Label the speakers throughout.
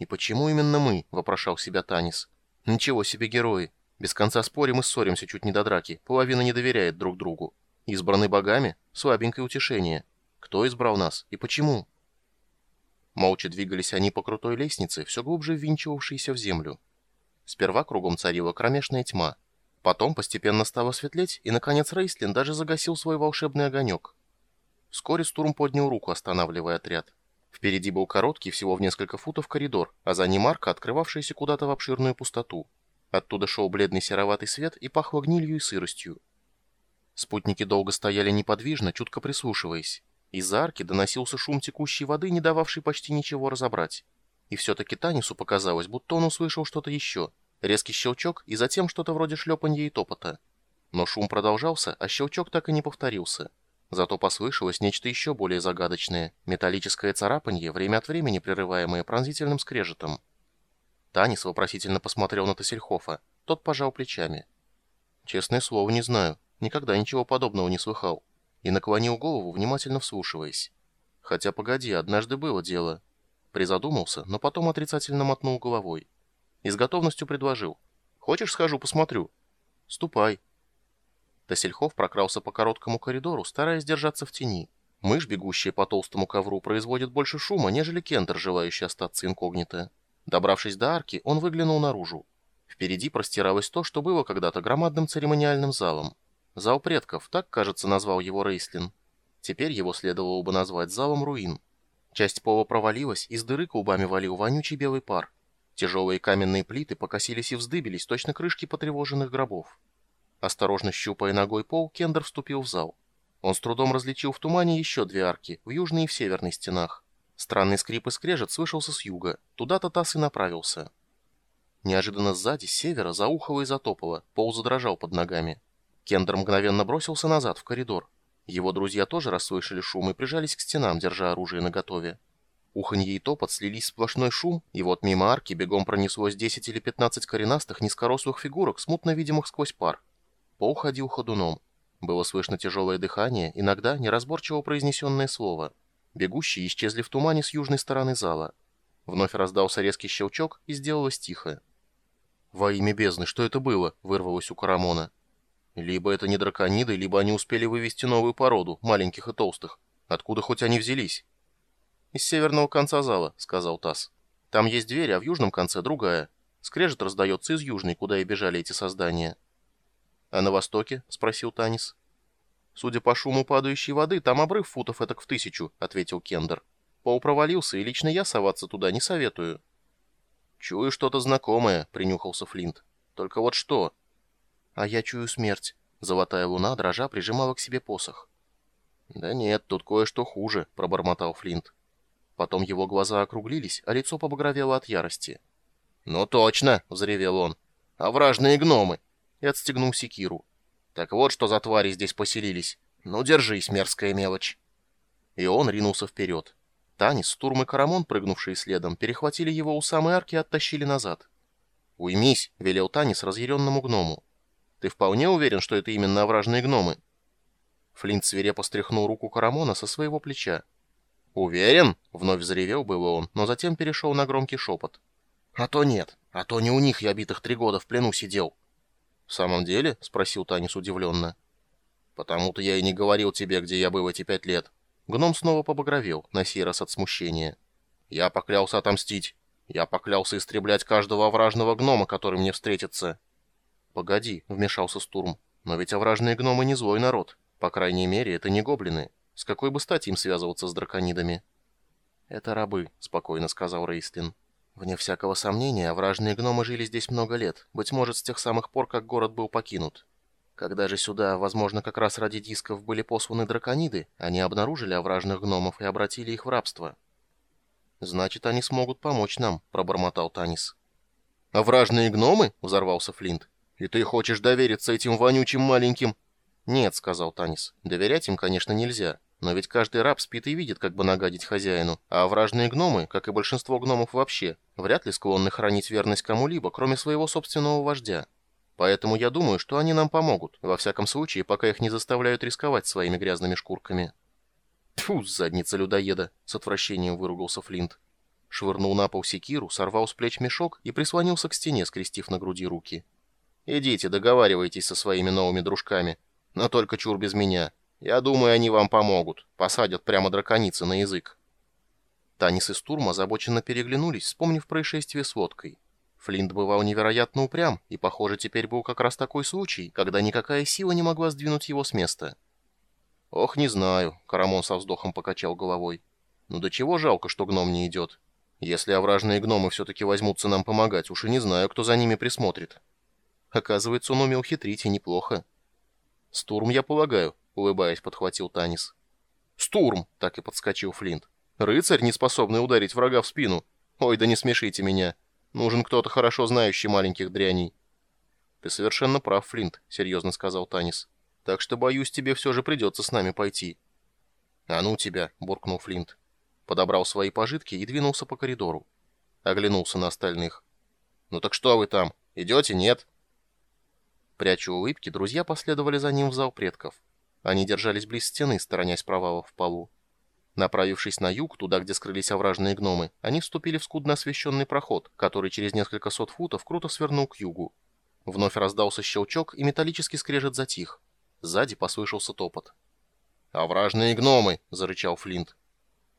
Speaker 1: «И почему именно мы?» — вопрошал себя Танис. «Ничего себе герои! Без конца спорим и ссоримся чуть не до драки, половина не доверяет друг другу. Избраны богами? Слабенькое утешение. Кто избрал нас и почему?» Молча двигались они по крутой лестнице, все глубже ввинчивавшейся в землю. Сперва кругом царила кромешная тьма. Потом постепенно стало светлеть, и, наконец, Рейслин даже загасил свой волшебный огонек. Вскоре Стурм поднял руку, останавливая отряд. Впереди был короткий, всего в несколько футов, коридор, а за ним арка, открывавшаяся куда-то в обширную пустоту. Оттуда шел бледный сероватый свет и пахло гнилью и сыростью. Спутники долго стояли неподвижно, чутко прислушиваясь. Из-за арки доносился шум текущей воды, не дававший почти ничего разобрать. И все-таки Танису показалось, будто он услышал что-то еще. Резкий щелчок и затем что-то вроде шлепанья и топота. Но шум продолжался, а щелчок так и не повторился. Зато послышалось нечто еще более загадочное, металлическое царапанье, время от времени прерываемое пронзительным скрежетом. Танис вопросительно посмотрел на Тассельхофа. Тот пожал плечами. «Честное слово, не знаю. Никогда ничего подобного не слыхал». И наклонил голову, внимательно вслушиваясь. «Хотя, погоди, однажды было дело». Призадумался, но потом отрицательно мотнул головой. И с готовностью предложил. «Хочешь, схожу, посмотрю?» «Ступай», Тасельхов прокрался по короткому коридору, стараясь держаться в тени. Мышь, бегущая по толстому ковру, производит больше шума, нежели кендер, желающий остаться инкогнито. Добравшись до арки, он выглянул наружу. Впереди простиралось то, что было когда-то громадным церемониальным залом. Зал предков, так, кажется, назвал его Рейслин. Теперь его следовало бы назвать залом руин. Часть пола провалилась, из дыры клубами валил вонючий белый пар. Тяжелые каменные плиты покосились и вздыбились, точно крышки потревоженных гробов. Осторожно щупая ногой пол, Кендер вступил в зал. Он с трудом различил в тумане еще две арки, в южной и в северной стенах. Странный скрип и скрежет слышался с юга. Туда-то Тасс и направился. Неожиданно сзади, с севера, заухало и затопало, пол задрожал под ногами. Кендер мгновенно бросился назад, в коридор. Его друзья тоже расслышали шум и прижались к стенам, держа оружие наготове. Уханье и топот слились в сплошной шум, и вот мимо арки бегом пронеслось 10 или 15 коренастых низкорослых фигурок, смутно видимых сквозь пар. Пол ходил ходуном. Было слышно тяжелое дыхание, иногда неразборчиво произнесенное слово. Бегущие исчезли в тумане с южной стороны зала. Вновь раздался резкий щелчок, и сделалось тихо. «Во имя бездны, что это было?» — вырвалось у Карамона. «Либо это не дракониды, либо они успели вывести новую породу, маленьких и толстых. Откуда хоть они взялись?» «Из северного конца зала», — сказал Тасс. «Там есть дверь, а в южном конце другая. Скрежет раздается из южной, куда и бежали эти создания». «А на востоке?» — спросил Танис. «Судя по шуму падающей воды, там обрыв футов этак в тысячу», — ответил Кендер. «Пол провалился, и лично я соваться туда не советую». «Чую что-то знакомое», — принюхался Флинт. «Только вот что?» «А я чую смерть». Золотая луна, дрожа, прижимала к себе посох. «Да нет, тут кое-что хуже», — пробормотал Флинт. Потом его глаза округлились, а лицо побагровело от ярости. «Ну точно!» — взревел он. «А вражные гномы! И отстегнул секиру. «Так вот, что за твари здесь поселились. Ну, держись, мерзкая мелочь!» И он ринулся вперед. Танис, Турм и Карамон, прыгнувшие следом, перехватили его у самой арки и оттащили назад. «Уймись!» — велел Танис разъяренному гному. «Ты вполне уверен, что это именно овражные гномы?» Флинт свирепо стряхнул руку Карамона со своего плеча. «Уверен?» — вновь заревел было он, но затем перешел на громкий шепот. «А то нет, а то не у них я битых три года в плену сидел. «В самом деле?» — спросил Танис удивленно. «Потому-то я и не говорил тебе, где я был эти пять лет». Гном снова побагровел, на сей раз от смущения. «Я поклялся отомстить. Я поклялся истреблять каждого овражного гнома, который мне встретится». «Погоди», — вмешался Стурм. «Но ведь овражные гномы не злой народ. По крайней мере, это не гоблины. С какой бы стати им связываться с драконидами?» «Это рабы», — спокойно сказал Рейстлин. Вне всякого сомнения, вражные гномы жили здесь много лет, быть может, с тех самых пор, как город был покинут. Когда же сюда, возможно, как раз ради дисков были посланы дракониды, они обнаружили овражных гномов и обратили их в рабство. «Значит, они смогут помочь нам», — пробормотал Танис. «Овражные гномы?» — взорвался Флинт. «И ты хочешь довериться этим вонючим маленьким...» «Нет», — сказал Танис. «Доверять им, конечно, нельзя. Но ведь каждый раб спит и видит, как бы нагадить хозяину, а вражные гномы, как и большинство гномов вообще, вряд ли склонны хранить верность кому-либо, кроме своего собственного вождя. Поэтому я думаю, что они нам помогут, во всяком случае, пока их не заставляют рисковать своими грязными шкурками. Тьфу, задница людоеда, с отвращением выругался Флинт. швырнул на пол секиру, сорвал с плеч мешок и прислонился к стене, скрестив на груди руки. «Идите, договаривайтесь со своими новыми дружками, но только чур без меня. Я думаю, они вам помогут, посадят прямо драконицы на язык». Танис и Стурм озабоченно переглянулись, вспомнив происшествие с водкой. Флинт бывал невероятно упрям, и, похоже, теперь был как раз такой случай, когда никакая сила не могла сдвинуть его с места. «Ох, не знаю», — Карамон со вздохом покачал головой. «Ну до чего жалко, что гном не идет. Если овражные гномы все-таки возьмутся нам помогать, уж и не знаю, кто за ними присмотрит. Оказывается, он умел хитрить, и неплохо. «Стурм, я полагаю», — улыбаясь, подхватил Танис. «Стурм!» — так и подскочил Флинт. «Рыцарь, не способный ударить врага в спину. Ой, да не смешите меня. Нужен кто-то хорошо знающий маленьких дряней». «Ты совершенно прав, Флинт», — серьезно сказал Танис. «Так что, боюсь, тебе все же придется с нами пойти». «А ну тебя», — буркнул Флинт подобрал свои пожитки и двинулся по коридору. Оглянулся на остальных. «Ну так что вы там? Идете, нет?» Пряча улыбки, друзья последовали за ним в зал предков. Они держались близ стены, сторонясь провалов в полу. Направившись на юг, туда, где скрылись овражные гномы, они вступили в скудно освещенный проход, который через несколько сот футов круто свернул к югу. Вновь раздался щелчок, и металлический скрежет затих. Сзади послышался топот. «Овражные гномы!» — зарычал Флинт.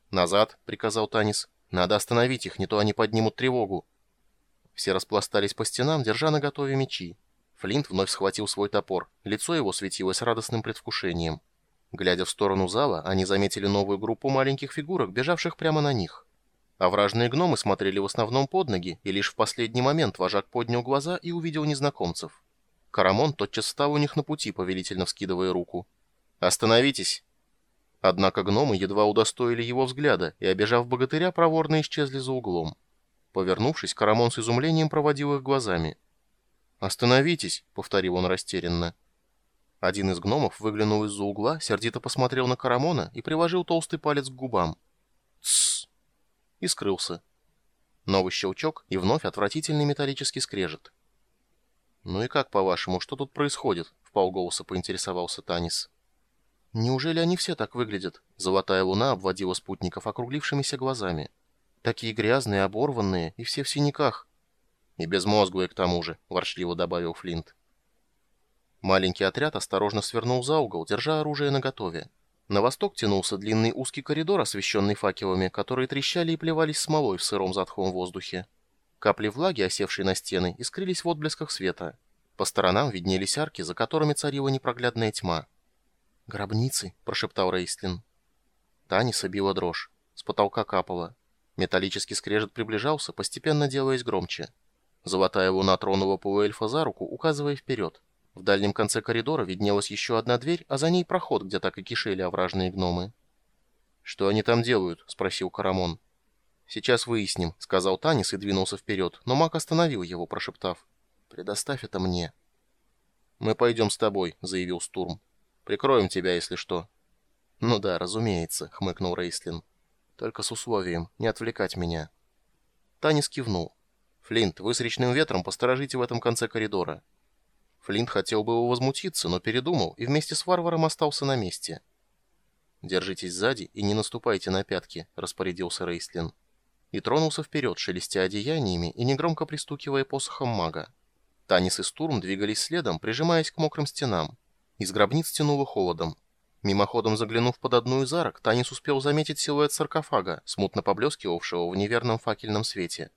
Speaker 1: «Назад!» — приказал Танис. «Надо остановить их, не то они поднимут тревогу». Все распластались по стенам, держа на готове мечи. Флинт вновь схватил свой топор. Лицо его светилось радостным предвкушением. Глядя в сторону зала, они заметили новую группу маленьких фигурок, бежавших прямо на них. А вражные гномы смотрели в основном под ноги, и лишь в последний момент вожак поднял глаза и увидел незнакомцев. Карамон тотчас стал у них на пути, повелительно вскидывая руку. «Остановитесь!» Однако гномы едва удостоили его взгляда и, обежав богатыря, проворно исчезли за углом. Повернувшись, Карамон с изумлением проводил их глазами. «Остановитесь!» — повторил он растерянно. Один из гномов выглянул из-за угла, сердито посмотрел на Карамона и приложил толстый палец к губам. «Тссс!» И скрылся. Новый щелчок и вновь отвратительный металлический скрежет. «Ну и как, по-вашему, что тут происходит?» — в полголоса поинтересовался Танис. Неужели они все так выглядят? Золотая луна обводила спутников округлившимися глазами. Такие грязные, оборванные, и все в синяках. И безмозглые к тому же, ворчливо добавил Флинт. Маленький отряд осторожно свернул за угол, держа оружие наготове. На восток тянулся длинный узкий коридор, освещенный факелами, которые трещали и плевались смолой в сыром затхлом воздухе. Капли влаги, осевшие на стены, искрились в отблесках света. По сторонам виднелись арки, за которыми царила непроглядная тьма. «Гробницы», — прошептал Рейстлин. Таниса била дрожь. С потолка капала. Металлический скрежет приближался, постепенно делаясь громче. Золотая луна тронула полуэльфа за руку, указывая вперед. В дальнем конце коридора виднелась еще одна дверь, а за ней проход, где так и кишели овражные гномы. «Что они там делают?» — спросил Карамон. «Сейчас выясним», — сказал Танис и двинулся вперед, но маг остановил его, прошептав. «Предоставь это мне». «Мы пойдем с тобой», — заявил Стурм. Прикроем тебя, если что». «Ну да, разумеется», — хмыкнул Рейслин. «Только с условием, не отвлекать меня». Танис кивнул. «Флинт, вы с речным ветром посторожите в этом конце коридора». Флинт хотел бы его возмутиться, но передумал и вместе с варваром остался на месте. «Держитесь сзади и не наступайте на пятки», — распорядился Рейслин. И тронулся вперед, шелестя одеяниями и негромко пристукивая посохом мага. Танис и Стурм двигались следом, прижимаясь к мокрым стенам. Из гробниц тянуло холодом. Мимоходом заглянув под одну из арок, Танис успел заметить силуэт саркофага, смутно поблескивавшего в неверном факельном свете.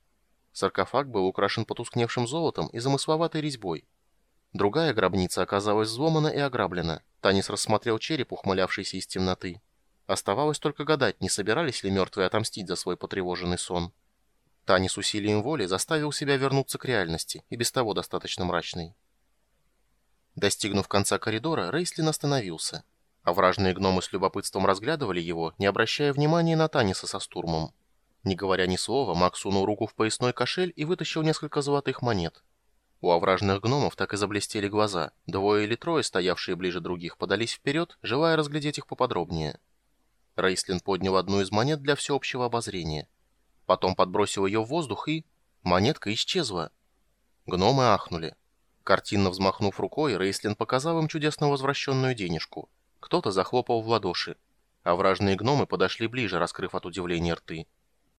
Speaker 1: Саркофаг был украшен потускневшим золотом и замысловатой резьбой. Другая гробница оказалась взломана и ограблена. Танис рассмотрел череп, ухмылявшийся из темноты. Оставалось только гадать, не собирались ли мертвые отомстить за свой потревоженный сон. Танис усилием воли заставил себя вернуться к реальности, и без того достаточно мрачной. Достигнув конца коридора, Рейслин остановился. А вражные гномы с любопытством разглядывали его, не обращая внимания на Таниса со штурмом. Не говоря ни слова, Макс сунул руку в поясной кошель и вытащил несколько золотых монет. У овражных гномов так и заблестели глаза. Двое или трое, стоявшие ближе других, подались вперед, желая разглядеть их поподробнее. Рейслин поднял одну из монет для всеобщего обозрения. Потом подбросил ее в воздух и... Монетка исчезла. Гномы ахнули. Картинно взмахнув рукой, Рейслин показал им чудесно возвращенную денежку. Кто-то захлопал в ладоши. А вражные гномы подошли ближе, раскрыв от удивления рты.